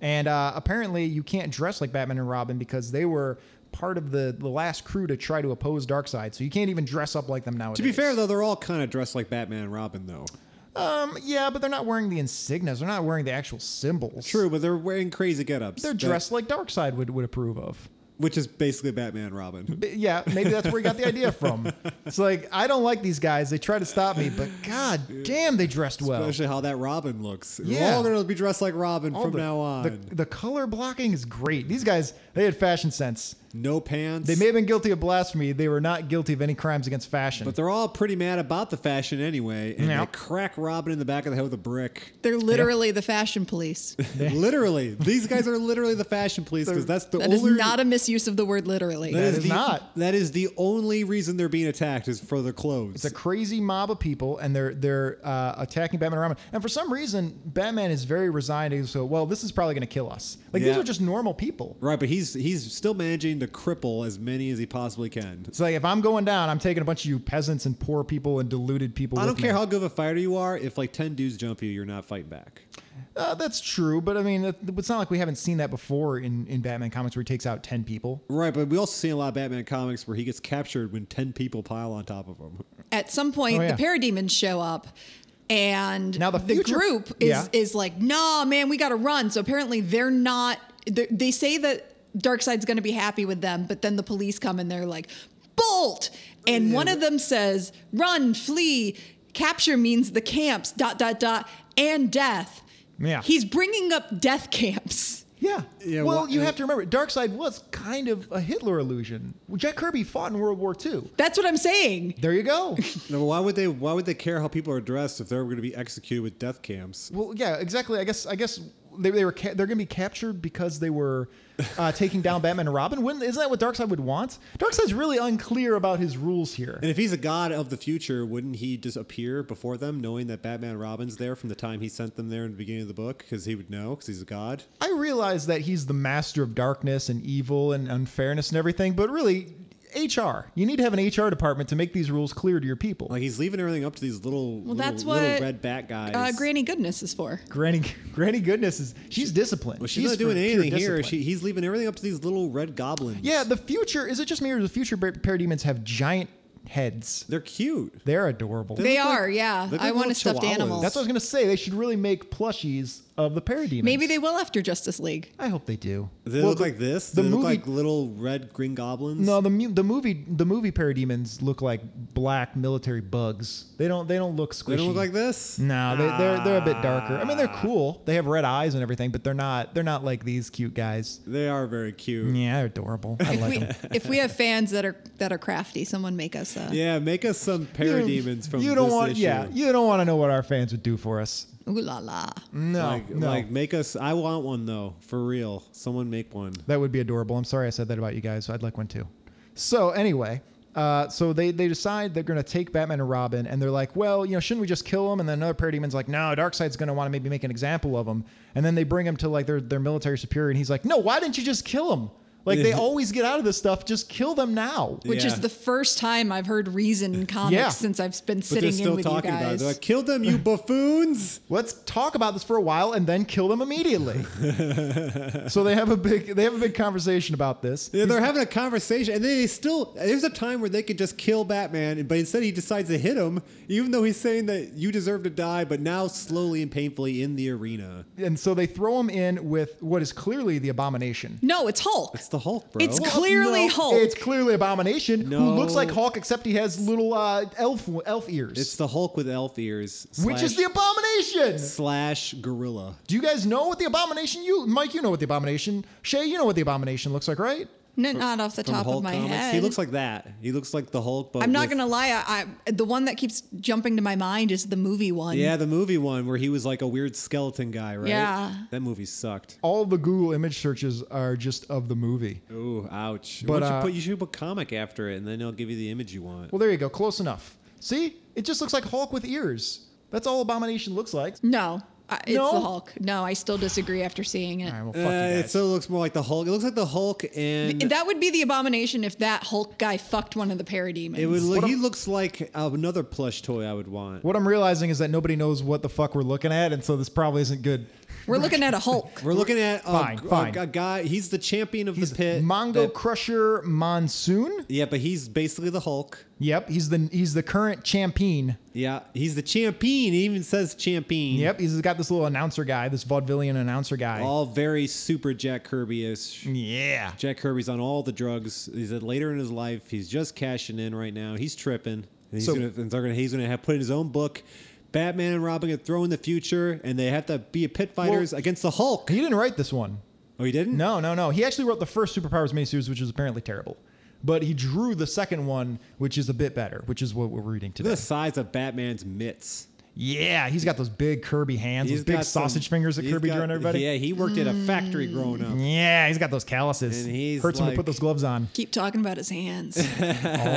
And uh, apparently, you can't dress like Batman and Robin because they were part of the, the last crew to try to oppose Darkseid. So you can't even dress up like them nowadays. To be fair, though, they're all kind of dressed like Batman and Robin, though. um, yeah, but they're not wearing the insignias. They're not wearing the actual symbols. True, but they're wearing crazy get-ups. They're that- dressed like Darkseid would, would approve of. Which is basically Batman Robin. But yeah, maybe that's where he got the idea from. It's like I don't like these guys. They try to stop me, but god damn, they dressed well. Especially how that Robin looks. We're Yeah. all going to be dressed like Robin All from the- now on. The, the color blocking is great. These guys, they had fashion sense. No pants. They may have been guilty of blasphemy. They were not guilty of any crimes against fashion. but they're all pretty mad about the fashion anyway, and Yeah. they crack Robin in the back of the head with a brick. They're literally the fashion police. literally, these guys are literally the fashion police because that's the That is only. not a misuse of the word literally. That is the, not. That is the only reason they're being attacked is for their clothes. it's a crazy mob of people, and they're they're uh, attacking Batman and Robin. And for some reason, Batman is very resigned. He's So, well, this is probably going to kill us. Like these are just normal people. right, but he's he's still managing to cripple as many as he possibly can. It's like if I'm going down, I'm taking a bunch of you peasants and poor people and deluded people. I with don't care me. how good of a fighter you are. If like ten dudes jump you, you're not fighting back. Uh, that's true, but I mean, it's not like we haven't seen that before in, in Batman comics where he takes out ten people. Right, but we also see a lot of Batman comics where he gets captured when ten people pile on top of him. At some point, Oh, yeah. the parademons show up. And Now the future- group is, Yeah. is like, nah, man, we got to run. So apparently they're not, they're, they say that Darkseid's going to be happy with them, but then the police come and they're like, bolt. And one of them says, run, flee. Capture means the camps, dot, dot, dot, and death. Yeah. He's bringing up death camps. Yeah. Yeah, well, wha- you uh, have to remember, Darkseid was kind of a Hitler illusion. Jack Kirby fought in World War II. That's what I'm saying. There you go. No, why would they? Why would they care how people are dressed if they're going to be executed with death camps? well, yeah, exactly. I guess. I guess they, they were. Ca- they're going to be captured because they were uh, taking down Batman and Robin. Wouldn't, isn't that what Darkseid would want? Darkseid's really unclear about his rules here. And if he's a god of the future, wouldn't he just appear before them, knowing that Batman and Robin's there from the time he sent them there in the beginning of the book? Because he would know, because he's a god. I realize that he's the master of darkness and evil and unfairness and everything, but really, HR. You need to have an HR department to make these rules clear to your people. Like he's leaving everything up to these little, Well, little, that's little what red bat guys. Uh, Granny Goodness is for. Granny, Granny Goodness is she's disciplined. Well, she's, not doing anything here. She, he's leaving everything up to these little red goblins. yeah, the future is it just me or do the future par- parademons have giant heads? they're cute. They're adorable. They They look like- are, yeah. they I want a little stuffed chihuahuas. animal. That's what I was gonna say. They should really make plushies of the parademons. Maybe they will after Justice League. I hope they do. They Well, look the- like this. The they movie, look like little red green goblins. no, the the movie the movie parademons look like black military bugs. They don't they don't look squishy. they don't look like this. No, they, they're they're a bit darker. I mean, they're cool. They have red eyes and everything, but they're not they're not like these cute guys. They are very cute. Yeah, they're adorable. I If like we them. if we have fans that are that are crafty, someone make us. Uh, Yeah, make us some parademons from you don't this want issue. yeah you don't want to know what our fans would do for us. Ooh la la. No, like, no. like make us. I want one though, for real. Someone make one. that would be adorable. I'm sorry I said that about you guys. I'd like one too. So anyway, uh, so they they decide they're going to take Batman and Robin, and they're like, well, you know, shouldn't we just kill them? And then another parademon's like, no, Darkseid's going to want to maybe make an example of them. And then they bring him to like their their military superior, and he's like, no, why didn't you just kill them? Like they always get out of this stuff. Just kill them now. Which Yeah. is the first time I've heard reason in comics Yeah. since I've been But they're sitting in still with you talking about it. guys. They're like, kill them, you buffoons. let's talk about this for a while and then kill them immediately. so they have a big they have a big conversation about this. Yeah, they're having a conversation, and they still. There's a time where they could just kill Batman, but instead he decides to hit him, even though he's saying that you deserve to die, but now slowly and painfully in the arena. And so they throw him in with what is clearly the abomination. no, it's Hulk. It's the Hulk, bro. It's clearly No, Hulk. It's clearly abomination who looks like Hulk except he has little uh, elf elf ears. It's the Hulk with elf ears, which is the abomination. slash gorilla. Do you guys know what the abomination? You, Mike, you know what the abomination. Shay, you know what the abomination looks like, right? N- not off the top Hulk of my comics. head. He looks like that. He looks like the Hulk, but I'm not with- gonna lie. I, I the one that keeps jumping to my mind is the movie one. Yeah, the movie one where he was like a weird skeleton guy, right? Yeah. That movie sucked. All the Google image searches are just of the movie. Ooh, ouch. But, But you, uh, put, you should put comic after it, and then it'll give you the image you want. Well, there you go. Close enough. See, it just looks like Hulk with ears. That's all abomination looks like. No, I, it's No? the Hulk. No, I still disagree after seeing it. All right, well, fuck Uh, you it still looks more like the Hulk. It looks like the Hulk, and that would be the abomination if that Hulk guy fucked one of the parademons. it would look. What He looks like another plush toy I would want. what I'm realizing is that nobody knows what the fuck we're looking at, and so this probably isn't good. We're looking at a Hulk. We're looking at a, Fine, a- fine. a guy. He's the champion of He's the pit. Mongo that- Crusher Monsoon. yeah, but he's basically the Hulk. Yep, he's the he's the current champion. Yeah, he's the champion. He even says champion. Yep, he's got this little announcer guy, this vaudevillian announcer guy. All very super Jack Kirby-ish. yeah. Jack Kirby's on all the drugs. He's at later in his life. He's just cashing in right now. He's tripping. And he's So- gonna, and they're gonna, he's gonna have put in his own book. Batman and Robin get thrown in the future, and they have to be pit fighters against the Hulk. He didn't write this one. oh, he didn't? No, no, no. He actually wrote the first Superpowers miniseries, which was apparently terrible. But he drew the second one, which is a bit better, which is what we're reading Look today. at the size of Batman's mitts. Yeah, he's got those big Kirby hands, He's those big got some- sausage fingers that Kirby got- drew on everybody. Yeah, he worked at a factory Mm. growing up. Yeah, he's got those calluses. And he's Hurts him to put those gloves on Keep talking about his hands. all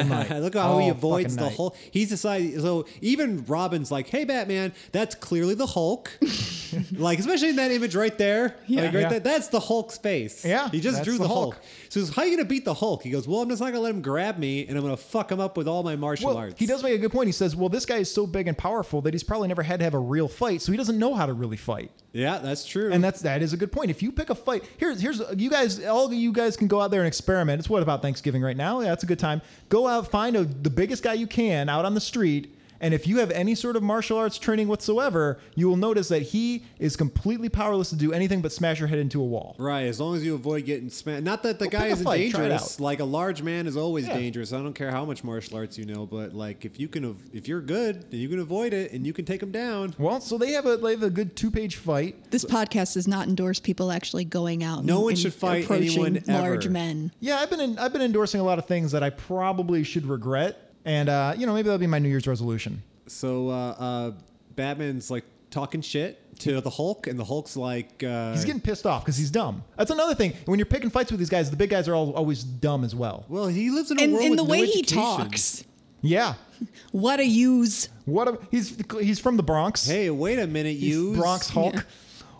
night. Look at how he avoids the night. Hulk. He's decided. So even Robin's like, "Hey, Batman, that's clearly the Hulk." like, especially in that image right there. Yeah. Like, right Yeah. there, that's the Hulk's face. Yeah, he just drew the the, Hulk. Hulk. So he's, how are you gonna beat the Hulk? He goes, "Well, I'm just not gonna let him grab me, and I'm gonna fuck him up with all my martial Well, arts." he does make a good point. He says, "Well, this guy is so big and powerful that he's probably never had to have a real fight, so he doesn't know how to really fight." Yeah, that's true. And that's that is a good point. If you pick a fight, here's here's you guys, all of you guys can go out there and experiment. It's what about Thanksgiving right now? Yeah, that's a good time. Go out, find a, the biggest guy you can out on the street, And if you have any sort of martial arts training whatsoever, you will notice that he is completely powerless to do anything but smash your head into a wall. Right, as long as you avoid getting smashed. Not that the Well, guy isn't fight, dangerous. Like a large man is always Yeah. dangerous. I don't care how much martial arts you know, but like if you can, av- if you're good, then you can avoid it and you can take him down. Well, so they have a they have a good two page fight. This podcast does not endorse people actually going out. No and, one and should fight anyone large ever. men. Yeah, I've been in, I've been endorsing a lot of things that I probably should regret, and uh, you know maybe that'll be my New Year's resolution. So uh, uh, Batman's like talking shit to the Hulk, and the Hulk's like, uh, He's getting pissed off because he's dumb. That's another thing. When you're picking fights with these guys, the big guys are all, always dumb as well. well, he lives in a And, world and with the no way he education. talks, Yeah. what a use. What a, he's he's from the Bronx. Hey, wait a minute, He's you Bronx Hulk.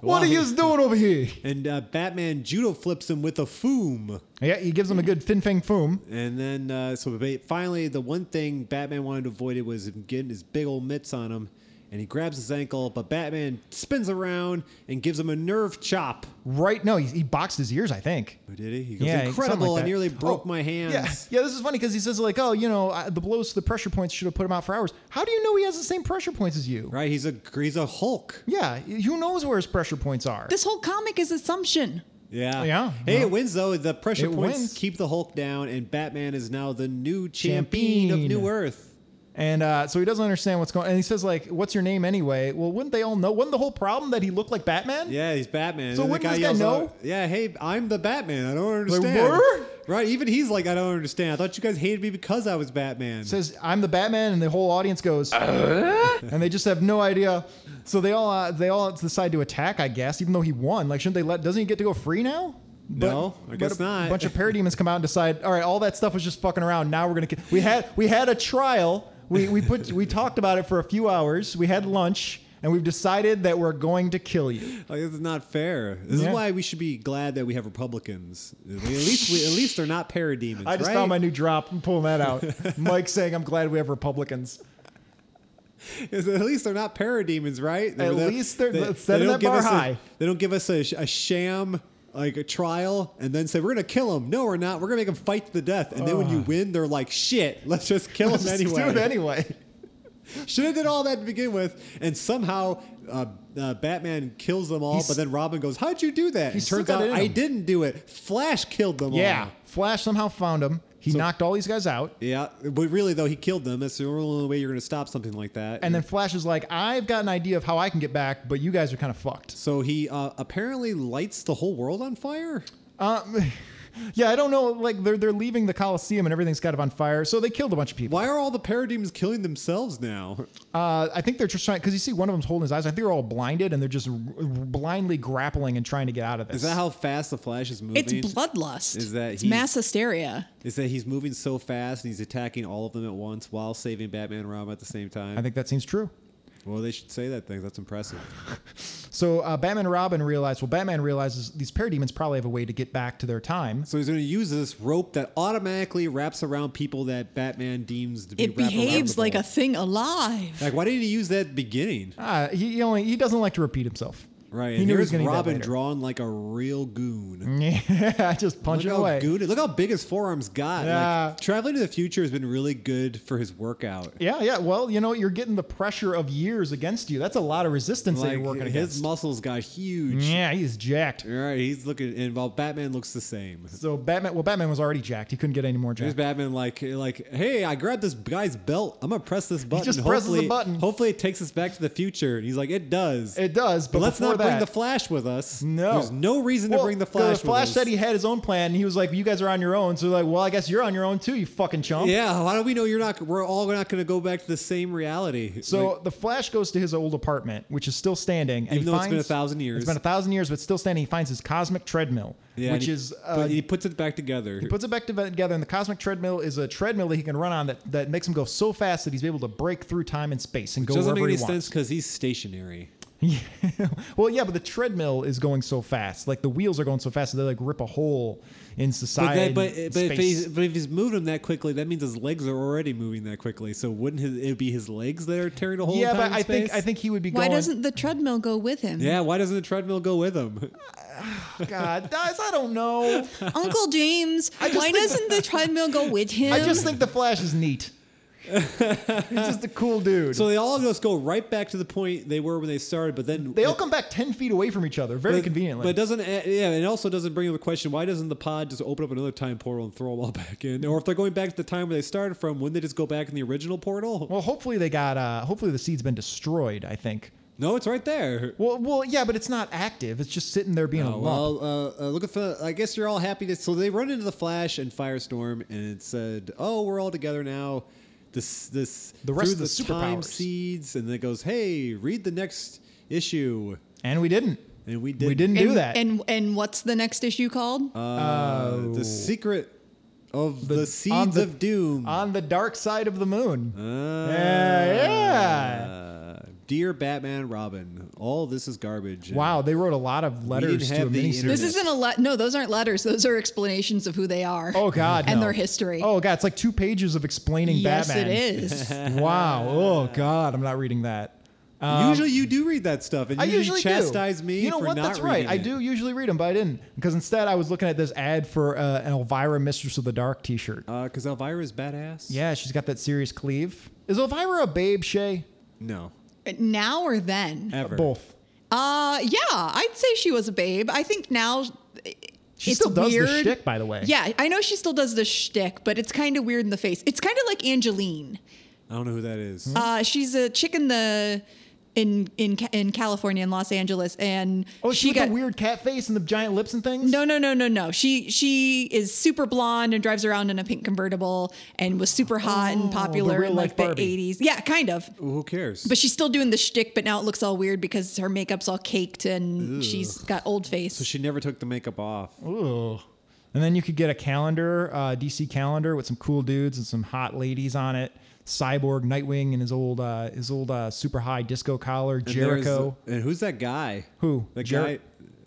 What are you doing over here? And uh, Batman judo flips him with a foom. Yeah, he gives him a good fin fang foom. And then, uh, so ba- finally, the one thing Batman wanted to avoid it was him getting his big old mitts on him. And he grabs his ankle, but Batman spins around and gives him a nerve chop. Right? No, he, he boxed his ears. I think. Oh, did he? He goes, Yeah, incredible. like I nearly oh, broke Oh, my hands. Yeah, yeah. This is funny because he says like, oh, you know, I, the blows to the pressure points should have put him out for hours. How do you know he has the same pressure points as you? Right? He's a he's a Hulk. Yeah, who knows where his pressure points are? This whole comic is assumption. Yeah. Yeah. Hey, Well, it wins though. The pressure it points wins. keep the Hulk down, and Batman is now the new champion, of New Earth. And uh, so he doesn't understand what's going. And he says like, "What's your name anyway?" Well, wouldn't they all know? Wasn't the whole problem that he looked like Batman? Yeah, he's Batman. So And the wouldn't this guy yells know? out, yeah, hey, I'm the Batman. I don't understand. what? Right? Even he's like, I don't understand. I thought you guys hated me because I was Batman. Says I'm the Batman, and the whole audience goes, and they just have no idea. So they all uh, they all decide to attack. I guess, even though he won. Like, shouldn't they let? Doesn't he get to go free now? No, I but guess a not. bunch of parademons come out and decide. All right, all that stuff was just fucking around. Now we're gonna. ki-" We had we had a trial. We we put we talked about it for a few hours. We had lunch, and we've decided that we're going to kill you. Like, this is not fair. This Yeah. is why we should be glad that we have Republicans. At least, we, at least they're not parademons. I just right? found my new drop. I'm pulling that out. Mike saying, "I'm glad we have Republicans." Is at least they're not parademons, right? At least they're- they, let's set they that don't give bar us a- they don't give us a, sh- a sham like a trial and then say we're gonna kill him. No, we're not. We're gonna make him fight to the death. And then when you win, they're like, shit, let's just kill him Just anyway. do it anyway. Should have did all that to begin with, and somehow uh, uh, Batman kills them all. He's- but then Robin goes, "How'd you do that?" He's It still turns got out it in I him. didn't do it. Flash killed them Yeah. all. Flash somehow found him. He knocked all these guys out. Yeah, but really though, he killed them. That's the only way you're going to stop something like that. And then Flash is like, I've got an idea of how I can get back, but you guys are kind of fucked. so he uh, apparently lights the whole world on fire. Um, yeah, I don't know. Like they're they're leaving the Coliseum and everything's kind of on fire, so they killed a bunch of people. Why are all the parademons killing themselves now? Uh, I think they're just trying because you see one of them's holding his eyes. I think they're all blinded and they're just r- blindly grappling and trying to get out of this. Is that how fast the Flash is moving? It's bloodlust. Is that it's he's- mass hysteria? Is that he's moving so fast and he's attacking all of them at once while saving Batman and Robin at the same time? I think that seems true. Well, they should say that thing. That's impressive. So uh, Batman and Robin realize. Well, Batman realizes these parademons probably have a way to get back to their time. So he's going to use this rope that automatically wraps around people that Batman deems to be. It behaves like a thing alive. Like, why didn't he use that beginning? Uh, he, he only he doesn't like to repeat himself. Right. He knew he here's was going Robin drawn like a real goon. Yeah, just punch Look it how away. goon. Look how big his forearms got. Yeah. Like, traveling to the future has been really good for his workout. Yeah, yeah. Well, you know, you're getting the pressure of years against you. That's a lot of resistance that you're working his against. muscles got huge. Yeah, he's jacked. All right, he's looking, and while Batman looks the same. So Batman, well, Batman was already jacked. He couldn't get any more jacked. Batman like, like, hey, I grabbed this guy's belt. I'm gonna press this button. He just presses the hopefully, button. Hopefully, it takes us back to the future. And he's like, it does. It does, but, but let's before not bring the Flash with us. No, there's no reason Well, to bring the Flash. The Flash with us. said he had his own plan, and he was like, "You guys are on your own." So like, "Well, I guess you're on your own too, you fucking chump." Yeah, how do we know you're not? We're all not going to go back to the same reality. So Like, the Flash goes to his old apartment, which is still standing, and Even though it's finds, been a thousand years. It's been a thousand years, but still standing. He finds his cosmic treadmill, yeah, which he- is uh, he puts it back together. He puts it back together, and the cosmic treadmill is a treadmill that he can run on that, that makes him go so fast that he's able to break through time and space and go Doesn't wherever make any he sense wants. because he's stationary. well, yeah, but the treadmill is going so fast. Like the wheels are going so fast that they like rip a hole in But, society. that, but, but, if he's, but if he's moving that quickly, that means his legs are already moving that quickly. So wouldn't his, it be his legs that are tearing the hole? yeah, but in I think? I think he would be Why going. doesn't the treadmill go with him? Yeah, why doesn't the treadmill go with him? God, guys, I don't know. Uncle James, why doesn't the treadmill go with him? I just think the Flash is neat. He's just a cool dude. So they all just go right back to the point they were when they started, but then they all come back ten feet away from each other, very but, conveniently. But it doesn't, yeah, and it also doesn't bring up the question: Why doesn't the pod just open up another time portal and throw them all back in? Or if they're going back to the time where they started from, wouldn't they just go back in the original portal? well, hopefully they got. Uh, hopefully the seed's been destroyed. I think. No, it's right there. Well, well, yeah, but it's not active. It's just sitting there being a Oh, lump. well, uh, uh, look at the. I guess you're all happy to. So they run into the Flash and Firestorm, and it said, "Oh, we're all together now." This, this, The rest through of the time seeds, and then it goes, "Hey, read the next issue," and we didn't. and we We did. didn't do and, that. And and what's the next issue called? Uh, the secret of the, on seeds the- of doom. on the dark side of the moon. Ah. yeah, yeah. Dear Batman, Robin, all this is garbage. Wow, they wrote a lot of letters to a have the miniseries. this isn't a let. No, those aren't letters. Those are explanations of who they are. Oh God, and no. their history. Oh God, it's like two pages of explaining yes, Batman. it is. Wow. Oh God, I'm not reading that. Um, usually you do read that stuff, and I you usually chastise do. me You know for what? not That's right. reading I it. do usually read them, but I didn't because instead I was looking at this ad for uh, an Elvira Mistress of the Dark T-shirt. Because Uh, Elvira's badass. yeah, she's got that serious cleave. Is Elvira a babe, Shay? No. Now or then? Ever. Both. Uh, yeah, I'd say she was a babe. I think now. She it's still does the weird. shtick, by the way. Yeah, I know she still does the shtick, but it's kind of weird in the face. It's kind of like Angelyne. I don't know who that is. Uh, she's a chick in the in in in California in Los Angeles, and Oh, she, she with got the weird cat face and the giant lips and things. no no no no no. She she is super blonde and drives around in a pink convertible and was super hot Oh, and popular in like the eighties. Yeah, kind of. Well, who cares? But she's still doing the shtick, but now it looks all weird because her makeup's all caked and she's got old face. so she never took the makeup off. Ooh. And then you could get a calendar, uh, DC calendar with some cool dudes and some hot ladies on it. Cyborg, Nightwing, and his old uh, his old uh, super high disco collar, And Jericho. there's- And who's that guy? Who? The Jer-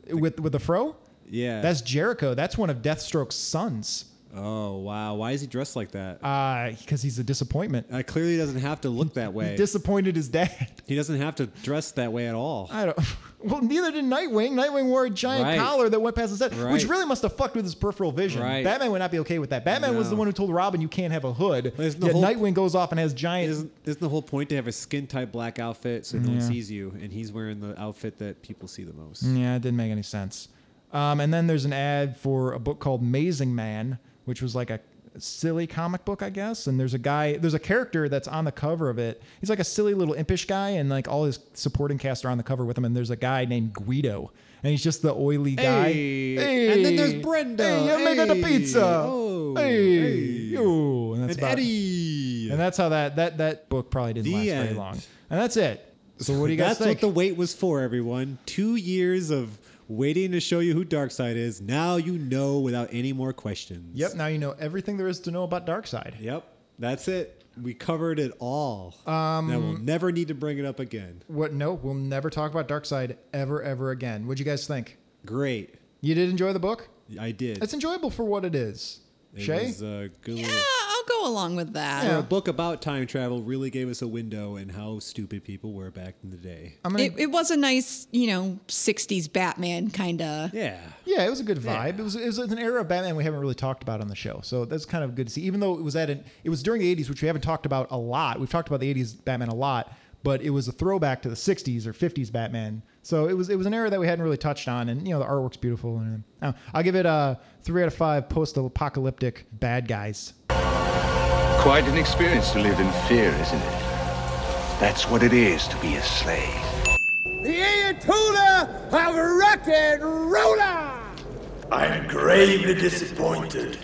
guy. with with the fro? Yeah. That's Jericho. That's one of Deathstroke's sons. Oh wow! Why is he dressed like that? Uh, because he's a disappointment. Uh, clearly, doesn't have to look that way. Disappointed his dad. he doesn't have to dress that way at all. I don't. Well, neither did Nightwing. Nightwing wore a giant Right. collar that went past his head, which really must have fucked with his peripheral vision. Right. Batman would not be okay with that. Batman was the one who told Robin you can't have a hood. The Yet whole- Nightwing goes off and has giant. Isn't, isn't the whole point to have a skin tight black outfit so no one sees you? And he's wearing the outfit that people see the most. Yeah, it didn't make any sense. Um, and then there's an ad for a book called Mazing Man, which was like a silly comic book, I guess. And there's a guy, there's a character that's on the cover of it. He's like a silly little impish guy, and like all his supporting cast are on the cover with him. And there's a guy named Guido, and he's just the oily guy. Hey. And then there's Brenda. Hey, I made the Hey. pizza. Oh. Hey, Hey. yo. And that's And about Eddie. And that's how that that that book probably didn't The last very long. And that's it. So what do you guys That's think? what the wait was for, everyone. Two years of waiting to show you who Darkseid is. Now you know without any more questions. Yep. Now you know everything there is to know about Darkseid. Yep. That's it. We covered it all. Um, now we'll never need to bring it up again. What? No, we'll never talk about Darkseid ever, ever again. What'd you guys think? Great. You did enjoy the book? I did. It's enjoyable for what it is. It Shay? was a good yeah, little- I'll go along with that. For a book about time travel really gave us a window in how stupid people were back in the day. I'm gonna, It, it was a nice, you know, 60s Batman kind of. Yeah. yeah, it was a good vibe. It was it was an era of Batman we haven't really talked about on the show, so that's kind of good to see. Even though it was at an, it was during the '80s, which we haven't talked about a lot. We've talked about the '80s Batman a lot, but it was a throwback to the '60s or '50s Batman. So it was it was an era that we hadn't really touched on, and you know the artwork's beautiful. And uh, I'll give it a three out of five post-apocalyptic bad guys. Quite an experience to live in fear, isn't it? That's what it is to be a slave. The Ayatollah of rock and roller! I'm gravely disappointed.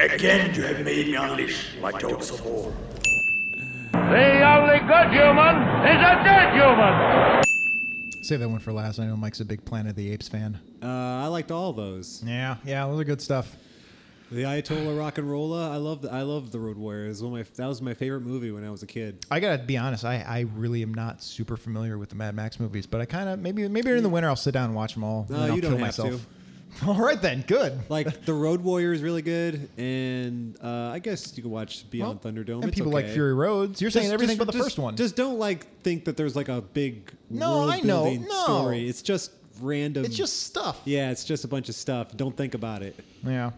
Again, you have made me unleash my dogs of war. The only good human is a dead human. Save that one for last. I know Mike's a big Planet of the Apes fan. Uh, I liked all those. Yeah, yeah, those are good stuff. The Ayatollah Rock and Rolla. I love. I love the Road Warriors. One of my that was my favorite movie when I was a kid. I gotta be honest. I, I really am not super familiar with the Mad Max movies, but I kind of maybe maybe in the winter I'll sit down and watch them all. No, I'll you don't kill have myself. All right then, good. Like the Road Warrior is really good, and uh, I guess you can watch Beyond Well, Thunderdome. and It's people like. Fury Roads. You're saying everything just- but the just- first one. Just don't like think that there's like a big No, I know. No. story. It's just random. It's just stuff. yeah, it's just a bunch of stuff. Don't think about it. Yeah.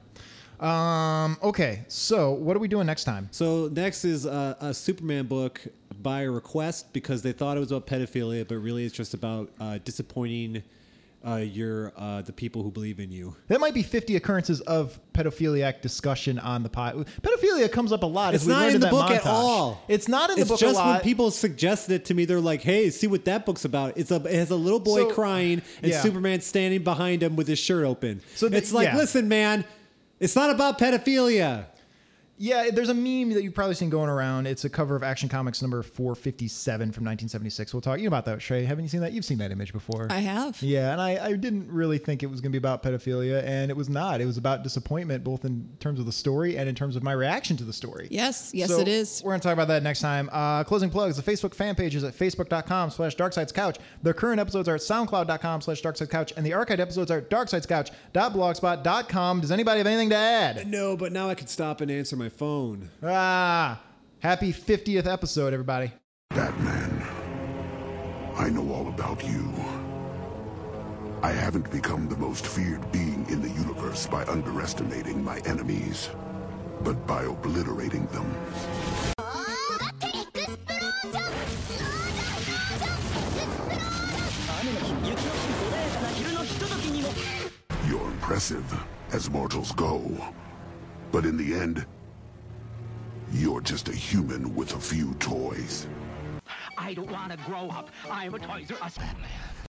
Um. Okay. So what are we doing next time? So next is a, a Superman book by request because they thought it was about pedophilia, but really it's just about uh, disappointing uh, your uh, the people who believe in you. That might be 50 occurrences of pedophiliac discussion on the pod. Pedophilia comes up a lot. It's not in the book at all. It's not in the it's book just when people suggested it to me, they're like, "Hey, see what that book's about." It's a it has a little boy So- crying and yeah. Superman standing behind him with his shirt open. So So the- it's like, yeah. listen, man, it's not about pedophilia. Yeah, there's a meme that you've probably seen going around. It's a cover of Action Comics number 457 from 1976. We'll talk you about that, Shay. Haven't you seen that? You've seen that image before. I have. Yeah, and I, I didn't really think it was going to be about pedophilia, and it was not. It was about disappointment, both in terms of the story and in terms of my reaction to the story. Yes, yes, So it is. We're going to talk about that next time. Uh, closing plugs. The Facebook fan page is at facebook.com slash darkseidscouch. The current episodes are at soundcloud.com slash darkseidscouch, and the archived episodes are at darkseidscouch.blogspot.com. Does anybody have anything to add? No, but now I can stop and answer my phone. Ah, happy 50th episode, everybody. Batman, I know all about you. I haven't become the most feared being in the universe by underestimating my enemies, but by obliterating them. You're impressive, as mortals go. But in the end, you're just a human with a few toys. I don't want to grow up. I'm a Toys R Us Batman.